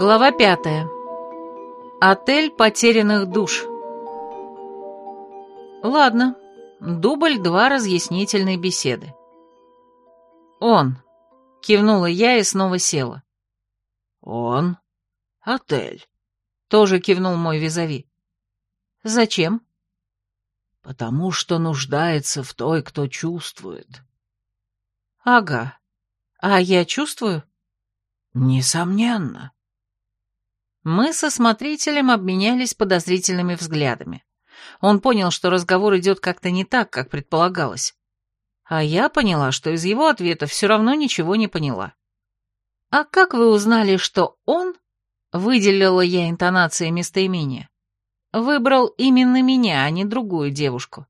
Глава пятая. Отель потерянных душ. Ладно, дубль два разъяснительной беседы. «Он», — кивнула я и снова села. «Он? Отель», — тоже кивнул мой визави. «Зачем?» «Потому что нуждается в той, кто чувствует». «Ага. А я чувствую?» «Несомненно». Мы со смотрителем обменялись подозрительными взглядами. Он понял, что разговор идет как-то не так, как предполагалось. А я поняла, что из его ответа все равно ничего не поняла. «А как вы узнали, что он...» — выделила я интонацией местоимения. «Выбрал именно меня, а не другую девушку».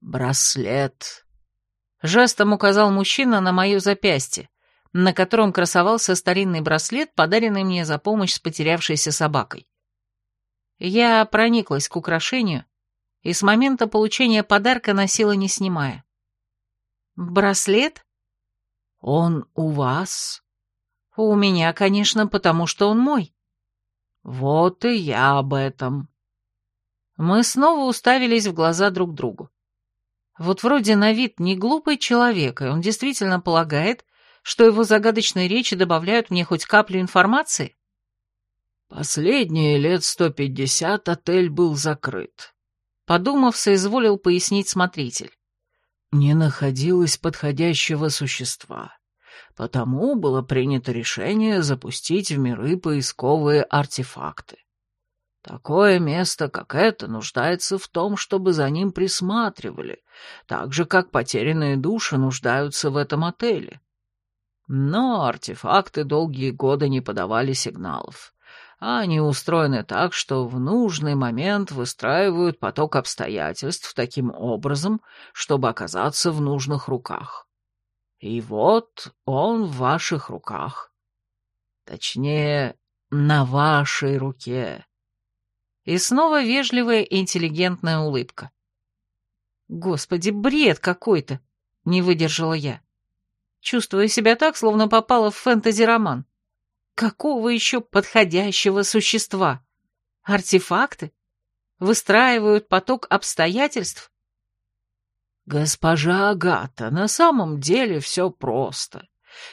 «Браслет», — жестом указал мужчина на мое запястье, на котором красовался старинный браслет, подаренный мне за помощь с потерявшейся собакой. Я прониклась к украшению и с момента получения подарка носила не снимая. «Браслет?» «Он у вас?» «У меня, конечно, потому что он мой». «Вот и я об этом». Мы снова уставились в глаза друг другу. Вот вроде на вид не глупый человек, и он действительно полагает, что его загадочные речи добавляют мне хоть каплю информации? Последние лет сто пятьдесят отель был закрыт. Подумав, соизволил пояснить смотритель. Не находилось подходящего существа. Потому было принято решение запустить в миры поисковые артефакты. Такое место, как это, нуждается в том, чтобы за ним присматривали, так же, как потерянные души нуждаются в этом отеле. Но артефакты долгие годы не подавали сигналов. А они устроены так, что в нужный момент выстраивают поток обстоятельств таким образом, чтобы оказаться в нужных руках. И вот он в ваших руках. Точнее, на вашей руке. И снова вежливая интеллигентная улыбка. «Господи, бред какой-то!» — не выдержала я. Чувствую себя так, словно попала в фэнтези-роман. Какого еще подходящего существа? Артефакты? Выстраивают поток обстоятельств? Госпожа Агата, на самом деле все просто.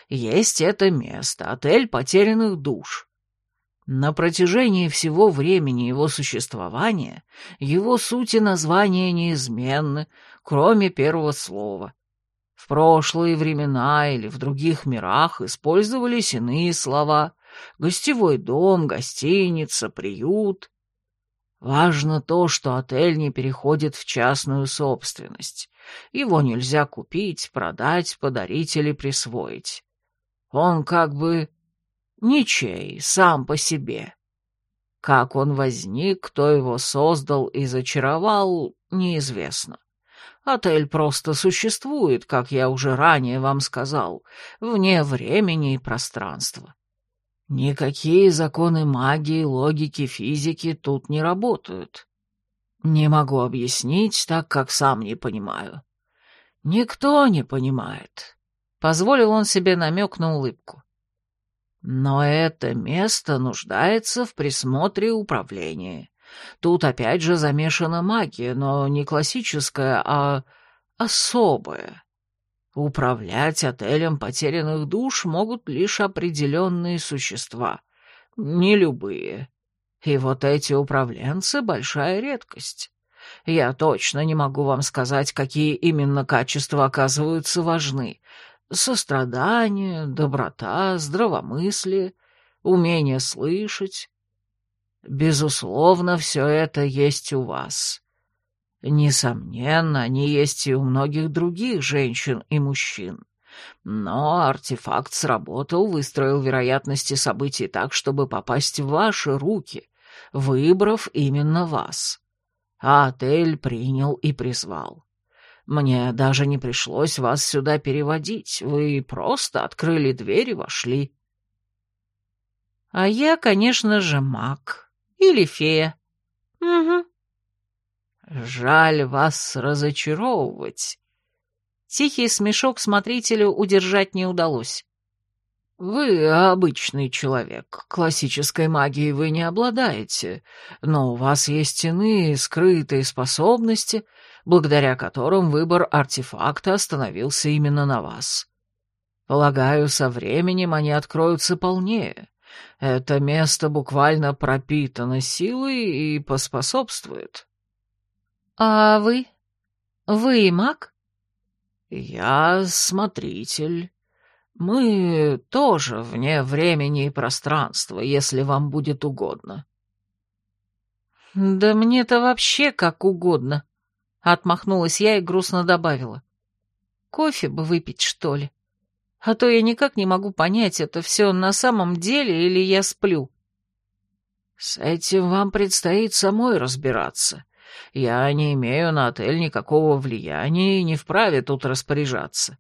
Есть это место, отель потерянных душ. На протяжении всего времени его существования его суть и название неизменны, кроме первого слова — в прошлые времена или в других мирах использовались иные слова — гостевой дом, гостиница, приют. Важно то, что отель не переходит в частную собственность. Его нельзя купить, продать, подарить или присвоить. Он как бы ничей, сам по себе. Как он возник, кто его создал и зачаровал, неизвестно. Отель просто существует, как я уже ранее вам сказал, вне времени и пространства. Никакие законы магии, логики, физики тут не работают. Не могу объяснить, так как сам не понимаю. Никто не понимает. Позволил он себе намек на улыбку. Но это место нуждается в присмотре и управлении. Тут опять же замешана магия, но не классическая, а особая. Управлять отелем потерянных душ могут лишь определенные существа, не любые. И вот эти управленцы — большая редкость. Я точно не могу вам сказать, какие именно качества оказываются важны. Сострадание, доброта, здравомыслие, умение слышать, Безусловно, все это есть у вас. Несомненно, они есть и у многих других женщин и мужчин. Но артефакт сработал, выстроил вероятности событий так, чтобы попасть в ваши руки, выбрав именно вас. А отель принял и призвал. Мне даже не пришлось вас сюда переводить, вы просто открыли дверь и вошли. А я, конечно же, маг, или фея. Угу. Жаль вас разочаровывать. Тихий смешок смотрителю удержать не удалось. Вы обычный человек, классической магией вы не обладаете, но у вас есть иные скрытые способности, благодаря которым выбор артефакта остановился именно на вас. Полагаю, со временем они откроются полнее. Это место буквально пропитано силой и поспособствует. А вы? Вы маг? Я смотритель. Мы тоже вне времени и пространства, если вам будет угодно. Да мне-то вообще как угодно. Отмахнулась я и грустно добавила. Кофе бы выпить, что ли? А то я никак не могу понять, это все на самом деле или я сплю. С этим вам предстоит самой разбираться. Я не имею на отель никакого влияния и не вправе тут распоряжаться.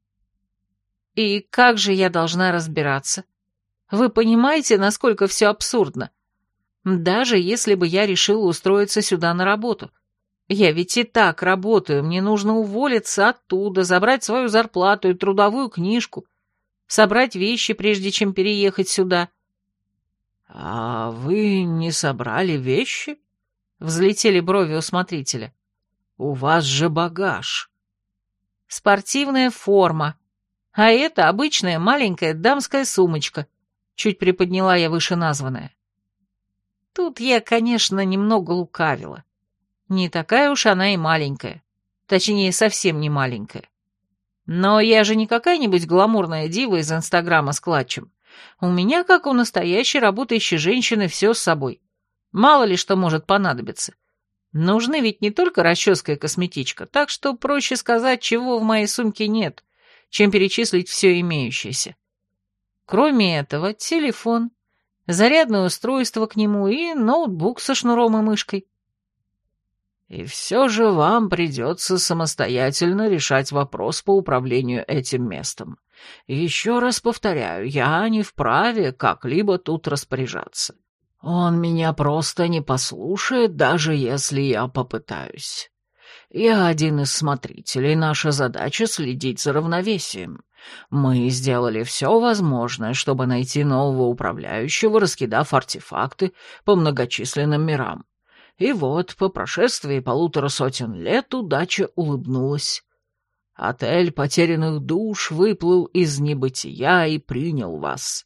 И как же я должна разбираться? Вы понимаете, насколько все абсурдно? Даже если бы я решила устроиться сюда на работу. Я ведь и так работаю, мне нужно уволиться оттуда, забрать свою зарплату и трудовую книжку, собрать вещи, прежде чем переехать сюда. «А вы не собрали вещи?» — взлетели брови у смотрителя. «У вас же багаж». «Спортивная форма», а это обычная маленькая дамская сумочка. Чуть приподняла я вышеназванное. Тут я, конечно, немного лукавила. Не такая уж она и маленькая. Точнее, совсем не маленькая. Но я же не какая-нибудь гламурная дива из Инстаграма с клатчем. У меня, как у настоящей работающей женщины, все с собой. Мало ли что может понадобиться. Нужны ведь не только расческа и косметичка, так что проще сказать, чего в моей сумке нет — чем перечислить все имеющееся. Кроме этого, телефон, зарядное устройство к нему и ноутбук со шнуром и мышкой. И все же вам придется самостоятельно решать вопрос по управлению этим местом. еще раз повторяю, я не вправе как-либо тут распоряжаться. Он меня просто не послушает, даже если я попытаюсь. Я один из смотрителей, наша задача — следить за равновесием. Мы сделали все возможное, чтобы найти нового управляющего, раскидав артефакты по многочисленным мирам. И вот, по прошествии полутора сотен лет, удача улыбнулась. Отель потерянных душ выплыл из небытия и принял вас.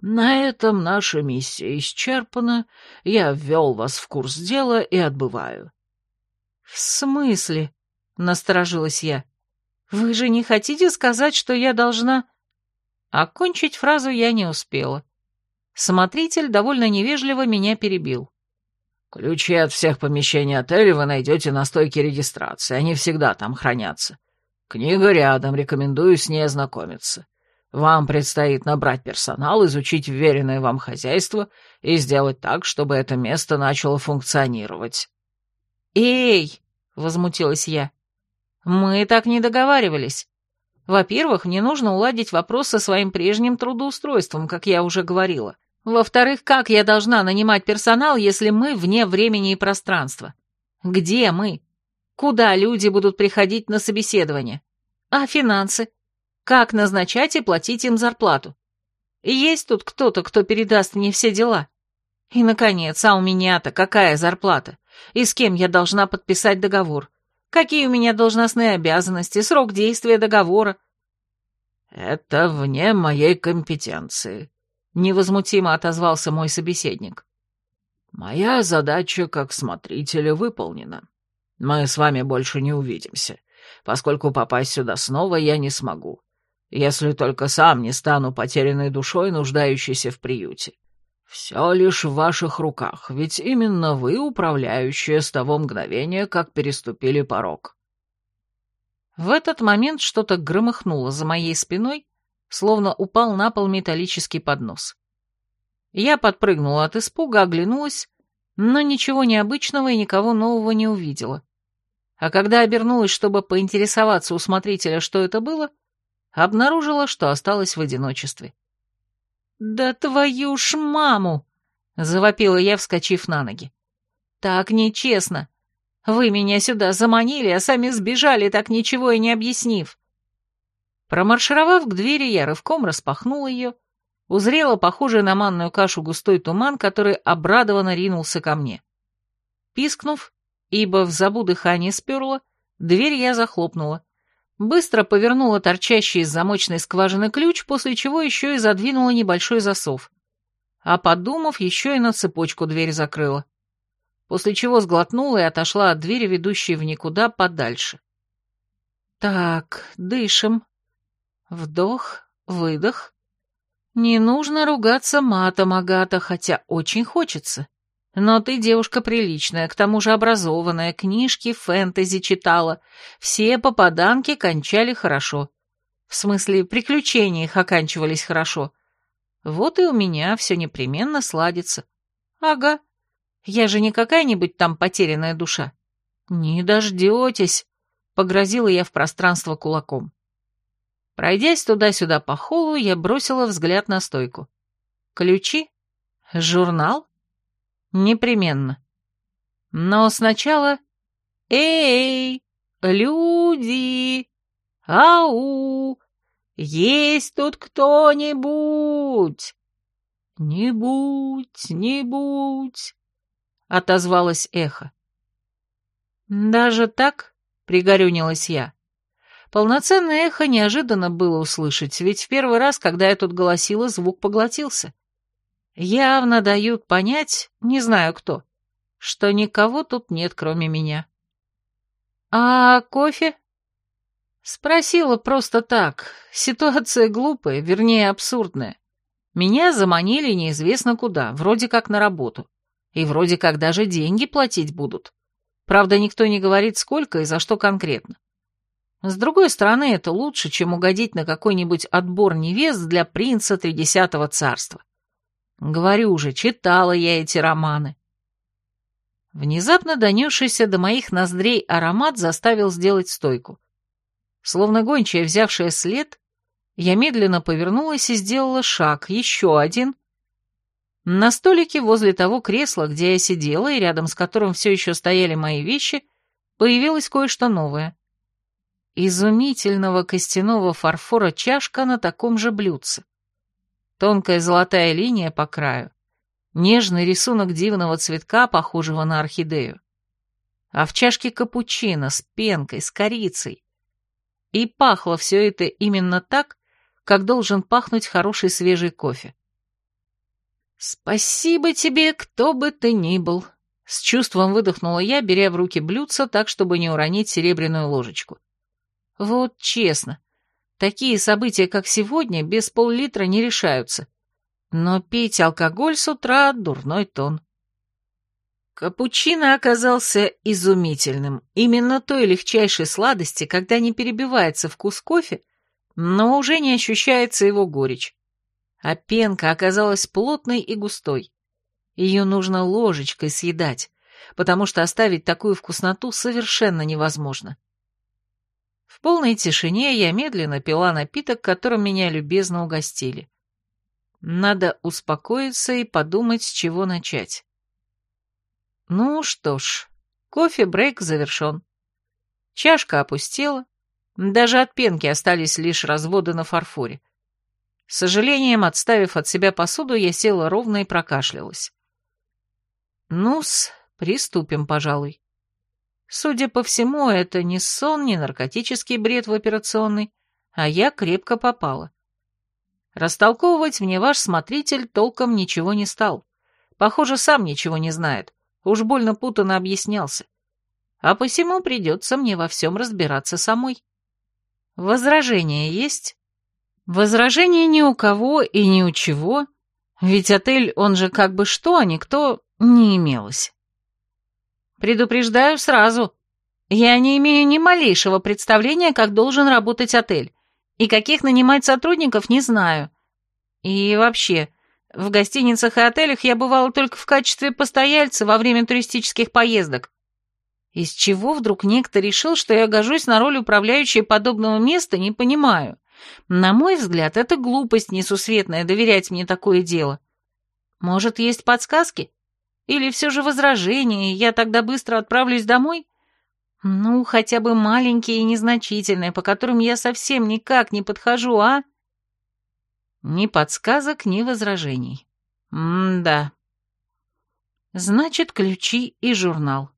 На этом наша миссия исчерпана, я ввел вас в курс дела и отбываю. «В смысле?» — насторожилась я. «Вы же не хотите сказать, что я должна...» Окончить фразу я не успела. Смотритель довольно невежливо меня перебил. «Ключи от всех помещений отеля вы найдете на стойке регистрации, они всегда там хранятся. Книга рядом, рекомендую с ней ознакомиться. Вам предстоит набрать персонал, изучить вверенное вам хозяйство и сделать так, чтобы это место начало функционировать». «Эй!» — возмутилась я. «Мы так не договаривались. Во-первых, мне нужно уладить вопрос со своим прежним трудоустройством, как я уже говорила. Во-вторых, как я должна нанимать персонал, если мы вне времени и пространства? Где мы? Куда люди будут приходить на собеседование? А финансы? Как назначать и платить им зарплату? Есть тут кто-то, кто передаст мне все дела? И, наконец, а у меня-то какая зарплата? И с кем я должна подписать договор? Какие у меня должностные обязанности, срок действия договора? Это вне моей компетенции, невозмутимо отозвался мой собеседник. Моя задача как смотрителя выполнена. Мы с вами больше не увидимся, поскольку попасть сюда снова я не смогу, если только сам не стану потерянной душой, нуждающейся в приюте. «Все лишь в ваших руках, ведь именно вы управляющая с того мгновения, как переступили порог». В этот момент что-то громыхнуло за моей спиной, словно упал на пол металлический поднос. Я подпрыгнула от испуга, оглянулась, но ничего необычного и никого нового не увидела. А когда обернулась, чтобы поинтересоваться у смотрителя, что это было, обнаружила, что осталась в одиночестве. «Да твою ж маму!» — завопила я, вскочив на ноги. «Так нечестно. Вы меня сюда заманили, а сами сбежали, так ничего и не объяснив». Промаршировав к двери, я рывком распахнула ее, узрела похожий на манную кашу густой туман, который обрадованно ринулся ко мне. Пискнув, ибо в забу дыхание сперло, дверь я захлопнула. Быстро повернула торчащий из замочной скважины ключ, после чего еще и задвинула небольшой засов. А подумав, еще и на цепочку дверь закрыла. После чего сглотнула и отошла от двери, ведущей в никуда, подальше. Так, дышим. Вдох, выдох. Не нужно ругаться матом, Агата, хотя очень хочется. Но ты девушка приличная, к тому же образованная, книжки фэнтези читала. Все попаданки кончали хорошо. В смысле, приключения их оканчивались хорошо. Вот и у меня все непременно сладится. Ага. Я же не какая-нибудь там потерянная душа. Не дождетесь, погрозила я в пространство кулаком. Пройдясь туда-сюда по холлу, я бросила взгляд на стойку. Ключи? Журнал? Непременно. Но сначала... Эй, люди! Ау! Есть тут кто-нибудь? Не будь, не будь, отозвалось эхо. Даже так, пригорюнилась я. Полноценное эхо неожиданно было услышать, ведь в первый раз, когда я тут голосила, звук поглотился. Явно дают понять, не знаю кто, что никого тут нет, кроме меня. «А кофе?» Спросила просто так. Ситуация глупая, вернее, абсурдная. Меня заманили неизвестно куда, вроде как на работу. И вроде как даже деньги платить будут. Правда, никто не говорит, сколько и за что конкретно. С другой стороны, это лучше, чем угодить на какой-нибудь отбор невест для принца Тридесятого царства. Говорю уже, читала я эти романы. Внезапно донесшийся до моих ноздрей аромат заставил сделать стойку. Словно гончая, взявшая след, я медленно повернулась и сделала шаг, еще один. На столике возле того кресла, где я сидела и рядом с которым все еще стояли мои вещи, появилось кое-что новое. Изумительного костяного фарфора чашка на таком же блюдце. Тонкая золотая линия по краю. Нежный рисунок дивного цветка, похожего на орхидею. А в чашке капучино с пенкой, с корицей. И пахло все это именно так, как должен пахнуть хороший свежий кофе. «Спасибо тебе, кто бы ты ни был», — с чувством выдохнула я, беря в руки блюдце так, чтобы не уронить серебряную ложечку. «Вот честно, Такие события, как сегодня, без пол-литра не решаются. Но пить алкоголь с утра — дурной тон. Капучино оказался изумительным. Именно той легчайшей сладости, когда не перебивается вкус кофе, но уже не ощущается его горечь. А пенка оказалась плотной и густой. Ее нужно ложечкой съедать, потому что оставить такую вкусноту совершенно невозможно. В полной тишине я медленно пила напиток, которым меня любезно угостили. Надо успокоиться и подумать, с чего начать. Ну что ж, кофе-брейк завершен. Чашка опустела, даже от пенки остались лишь разводы на фарфоре. С сожалением, отставив от себя посуду, я села ровно и прокашлялась. Ну-с, приступим, пожалуй. Судя по всему, это не сон, не наркотический бред в операционной, а я крепко попала. Растолковывать мне ваш смотритель толком ничего не стал. Похоже, сам ничего не знает. Уж больно путанно объяснялся. А посему придется мне во всем разбираться самой. Возражения есть? Возражения ни у кого и ни у чего, ведь отель, он же как бы что, а никто, не имелось. Предупреждаю сразу. Я не имею ни малейшего представления, как должен работать отель, и каких нанимать сотрудников не знаю. И вообще, в гостиницах и отелях я бывала только в качестве постояльца во время туристических поездок. Из чего вдруг некто решил, что я гожусь на роль управляющей подобного места, не понимаю. На мой взгляд, это глупость несусветная доверять мне такое дело. Может, есть подсказки? Или все же возражение, я тогда быстро отправлюсь домой? Ну, хотя бы маленькие и незначительные, по которым я совсем никак не подхожу, а? Ни подсказок, ни возражений. М-да. Значит, ключи и журнал.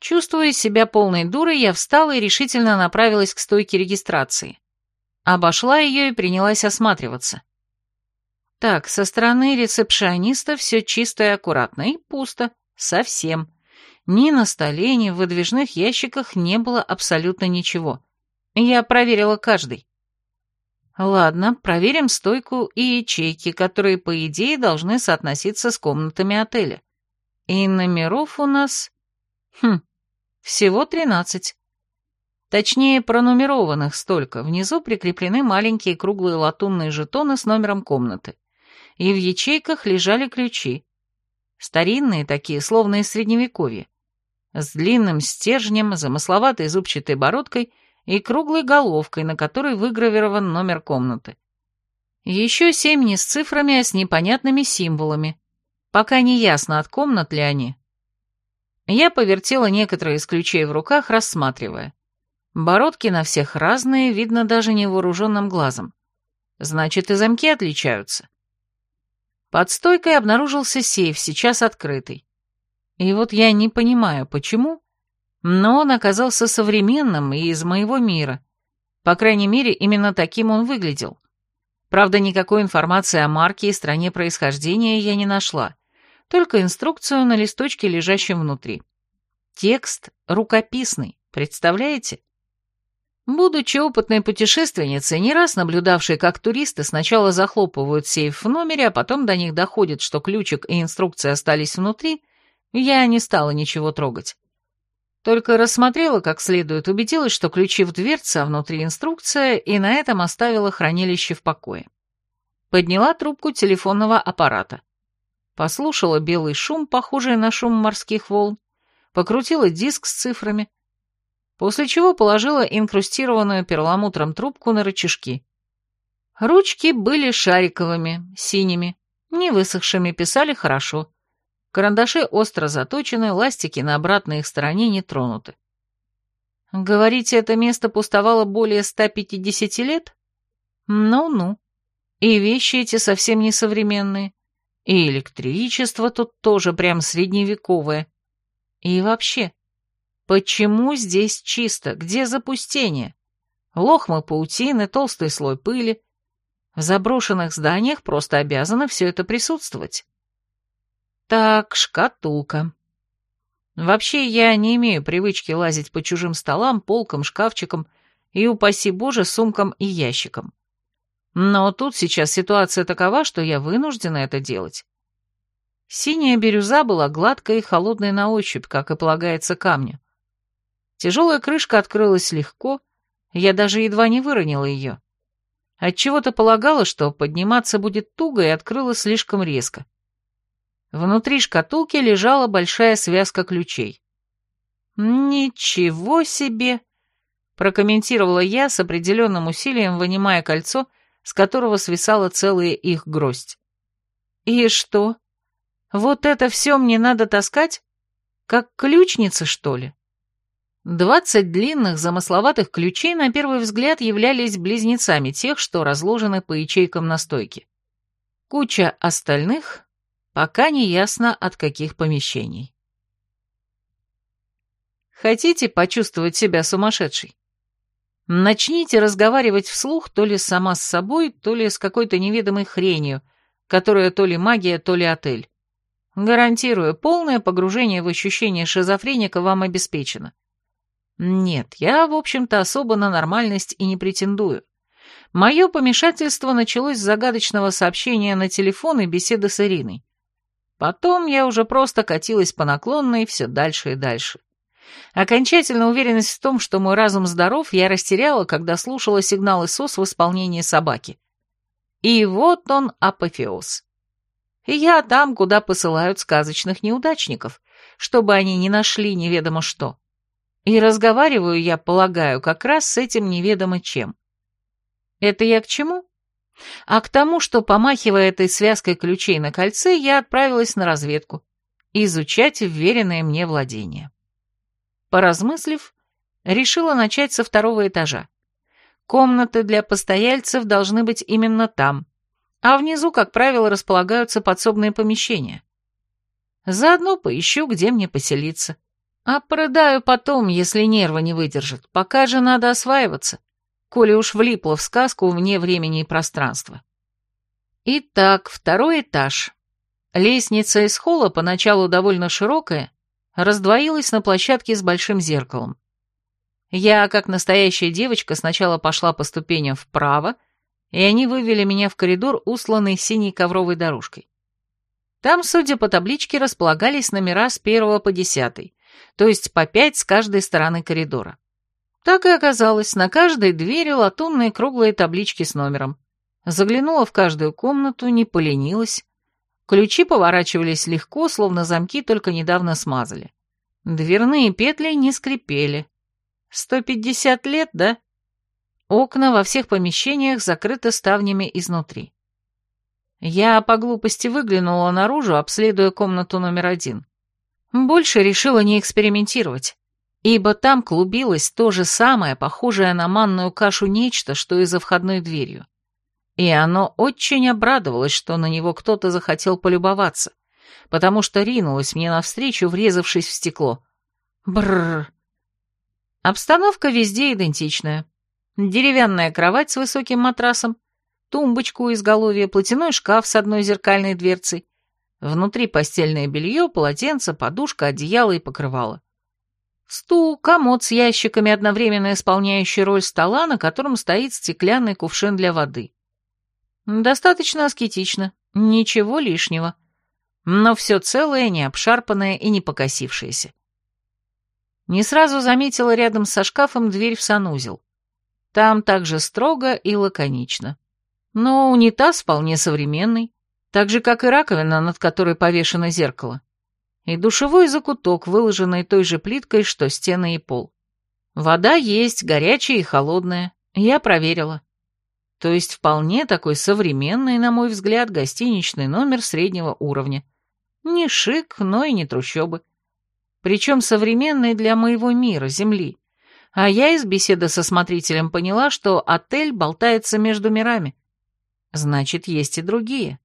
Чувствуя себя полной дурой, я встала и решительно направилась к стойке регистрации. Обошла ее и принялась осматриваться. Так, со стороны рецепшиониста все чисто и аккуратно, и пусто, совсем. Ни на столе, ни в выдвижных ящиках не было абсолютно ничего. Я проверила каждый. Ладно, проверим стойку и ячейки, которые, по идее, должны соотноситься с комнатами отеля. И номеров у нас... Хм, всего тринадцать. Точнее, пронумерованных столько. Внизу прикреплены маленькие круглые латунные жетоны с номером комнаты. И в ячейках лежали ключи. Старинные такие, словно из средневековья с длинным стержнем, замысловатой зубчатой бородкой и круглой головкой, на которой выгравирован номер комнаты. Еще семь не с цифрами, а с непонятными символами. Пока не ясно, от комнат ли они. Я повертела некоторые из ключей в руках, рассматривая. Бородки на всех разные, видно даже невооруженным глазом. Значит, и замки отличаются. Под стойкой обнаружился сейф, сейчас открытый. И вот я не понимаю, почему, но он оказался современным и из моего мира. По крайней мере, именно таким он выглядел. Правда, никакой информации о марке и стране происхождения я не нашла, только инструкцию на листочке, лежащем внутри. Текст рукописный, представляете? Будучи опытной путешественницей, не раз наблюдавшей, как туристы сначала захлопывают сейф в номере, а потом до них доходит, что ключик и инструкция остались внутри, я не стала ничего трогать. Только рассмотрела как следует, убедилась, что ключи в дверце, а внутри инструкция, и на этом оставила хранилище в покое. Подняла трубку телефонного аппарата. Послушала белый шум, похожий на шум морских волн, покрутила диск с цифрами, после чего положила инкрустированную перламутром трубку на рычажки. Ручки были шариковыми, синими, не высохшими, писали хорошо. Карандаши остро заточены, ластики на обратной их стороне не тронуты. Говорите, это место пустовало более 150 лет? Ну-ну. И вещи эти совсем не современные. И электричество тут тоже прям средневековое. И вообще, почему здесь чисто? Где запустение? Лохмы паутины, толстый слой пыли. В заброшенных зданиях просто обязано все это присутствовать. Так, шкатулка. Вообще, я не имею привычки лазить по чужим столам, полкам, шкафчикам и, упаси боже, сумкам и ящикам. Но тут сейчас ситуация такова, что я вынуждена это делать. Синяя бирюза была гладкой и холодной на ощупь, как и полагается камню. Тяжелая крышка открылась легко, я даже едва не выронила ее. Отчего-то полагала, что подниматься будет туго, и открыла слишком резко. Внутри шкатулки лежала большая связка ключей. «Ничего себе!» — прокомментировала я с определенным усилием, вынимая кольцо, с которого свисала целая их гроздь. «И что? Вот это все мне надо таскать? Как ключница, что ли?» Двадцать длинных, замысловатых ключей на первый взгляд являлись близнецами тех, что разложены по ячейкам на стойке. Куча остальных Пока не ясно, от каких помещений. Хотите почувствовать себя сумасшедшей? Начните разговаривать вслух то ли сама с собой, то ли с какой-то неведомой хренью, которая то ли магия, то ли отель. Гарантирую, полное погружение в ощущение шизофреника вам обеспечено. Нет, я, в общем-то, особо на нормальность и не претендую. Мое помешательство началось с загадочного сообщения на телефон и беседы с Ириной. Потом я уже просто катилась по наклонной все дальше и дальше. Окончательно уверенность в том, что мой разум здоров, я растеряла, когда слушала сигналы СОС в исполнении собаки. И вот он апофеоз. Я там, куда посылают сказочных неудачников, чтобы они не нашли неведомо что. И разговариваю я, полагаю, как раз с этим неведомо чем. Это я к чему? А к тому, что, помахивая этой связкой ключей на кольце, я отправилась на разведку, изучать вверенное мне владение. Поразмыслив, решила начать со второго этажа. Комнаты для постояльцев должны быть именно там, а внизу, как правило, располагаются подсобные помещения. Заодно поищу, где мне поселиться. А продаю потом, если нервы не выдержат. Пока же надо осваиваться, коли уж влипла в сказку вне времени и пространства. Итак, второй этаж. Лестница из холла, поначалу довольно широкая, раздвоилась на площадке с большим зеркалом. Я, как настоящая девочка, сначала пошла по ступеням вправо, и они вывели меня в коридор, усланный синей ковровой дорожкой. Там, судя по табличке, располагались номера с первого по десятый, то есть по пять с каждой стороны коридора. Так и оказалось, на каждой двери латунные круглые таблички с номером. Заглянула в каждую комнату, не поленилась. Ключи поворачивались легко, словно замки только недавно смазали. Дверные петли не скрипели. Сто пятьдесят лет, да? Окна во всех помещениях закрыты ставнями изнутри. Я по глупости выглянула наружу, обследуя комнату номер один. Больше решила не экспериментировать, ибо там клубилось то же самое, похожее на манную кашу нечто, что и за входной дверью. И оно очень обрадовалось, что на него кто-то захотел полюбоваться, потому что ринулось мне навстречу, врезавшись в стекло. Бррр. Обстановка везде идентичная. Деревянная кровать с высоким матрасом, тумбочку у изголовья, платяной шкаф с одной зеркальной дверцей, Внутри постельное белье, полотенце, подушка, одеяло и покрывало. Стул, комод с ящиками, одновременно исполняющий роль стола, на котором стоит стеклянный кувшин для воды. Достаточно аскетично, ничего лишнего. Но все целое, не обшарпанное и не покосившееся. Не сразу заметила рядом со шкафом дверь в санузел. Там также строго и лаконично. Но унитаз вполне современный, так же, как и раковина, над которой повешено зеркало, и душевой закуток, выложенный той же плиткой, что стены и пол. Вода есть, горячая и холодная, я проверила. То есть вполне такой современный, на мой взгляд, гостиничный номер среднего уровня. Не шик, но и не трущобы. Причем современный для моего мира, Земли. А я из беседы со смотрителем поняла, что отель болтается между мирами. Значит, есть и другие.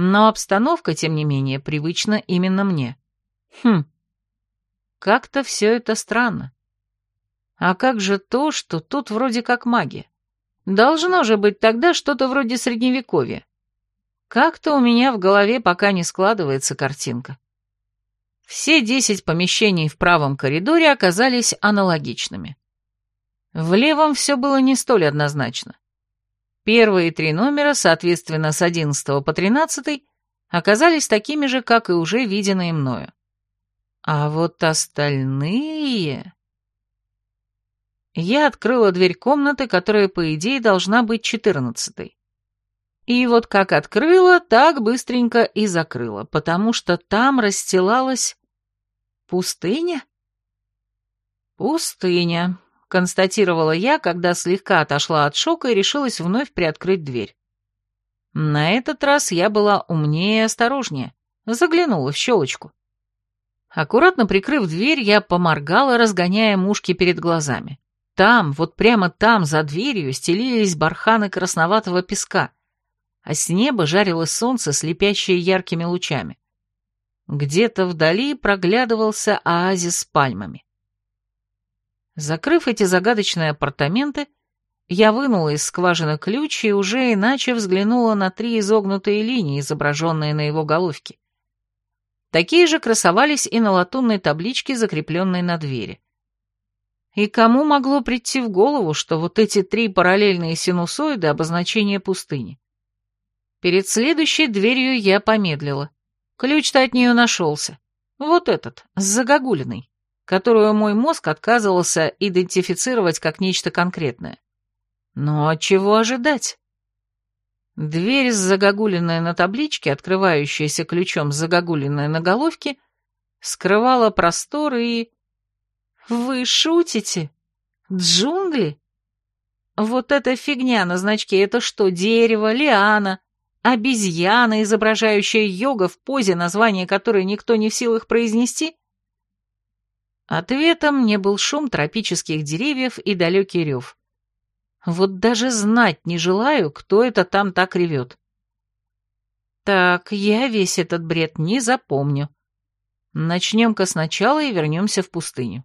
Но обстановка, тем не менее, привычна именно мне. Хм, как-то все это странно. А как же то, что тут вроде как магия? Должно же быть тогда что-то вроде средневековья. Как-то у меня в голове пока не складывается картинка. Все десять помещений в правом коридоре оказались аналогичными. В левом все было не столь однозначно. Первые три номера, соответственно, с 11 по 13, оказались такими же, как и уже виденные мною. А вот остальные... Я открыла дверь комнаты, которая, по идее, должна быть четырнадцатой. И вот как открыла, так быстренько и закрыла, потому что там расстилалась пустыня. Пустыня констатировала я, когда слегка отошла от шока и решилась вновь приоткрыть дверь. На этот раз я была умнее и осторожнее, заглянула в щелочку. Аккуратно прикрыв дверь, я поморгала, разгоняя мушки перед глазами. Там, вот прямо там, за дверью, стелились барханы красноватого песка, а с неба жарило солнце, слепящее яркими лучами. Где-то вдали проглядывался оазис с пальмами. Закрыв эти загадочные апартаменты, я вынула из скважины ключ и уже иначе взглянула на три изогнутые линии, изображенные на его головке. Такие же красовались и на латунной табличке, закрепленной на двери. И кому могло прийти в голову, что вот эти три параллельные синусоиды — обозначение пустыни? Перед следующей дверью я помедлила. Ключ-то от нее нашелся. Вот этот, с загогулиной которую мой мозг отказывался идентифицировать как нечто конкретное. Но чего ожидать? Дверь, загогулиная на табличке, открывающаяся ключом с загогулиной на головке, скрывала простор и... Вы шутите? Джунгли? Вот эта фигня на значке — это что, дерево, лиана, обезьяна, изображающая йога в позе, название которой никто не в силах произнести? Ответом мне был шум тропических деревьев и далекий рев. Вот даже знать не желаю, кто это там так ревет. Так, я весь этот бред не запомню. Начнем-ка сначала и вернемся в пустыню.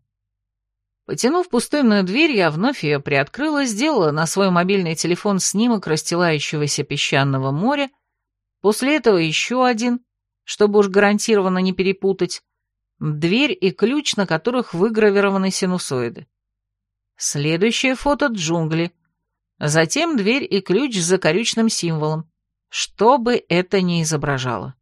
Потянув пустынную дверь, я вновь ее приоткрыла, сделала на свой мобильный телефон снимок расстилающегося песчаного моря, после этого еще один, чтобы уж гарантированно не перепутать, дверь и ключ, на которых выгравированы синусоиды. Следующее фото — джунгли. Затем дверь и ключ с закорючным символом, что бы это ни изображало.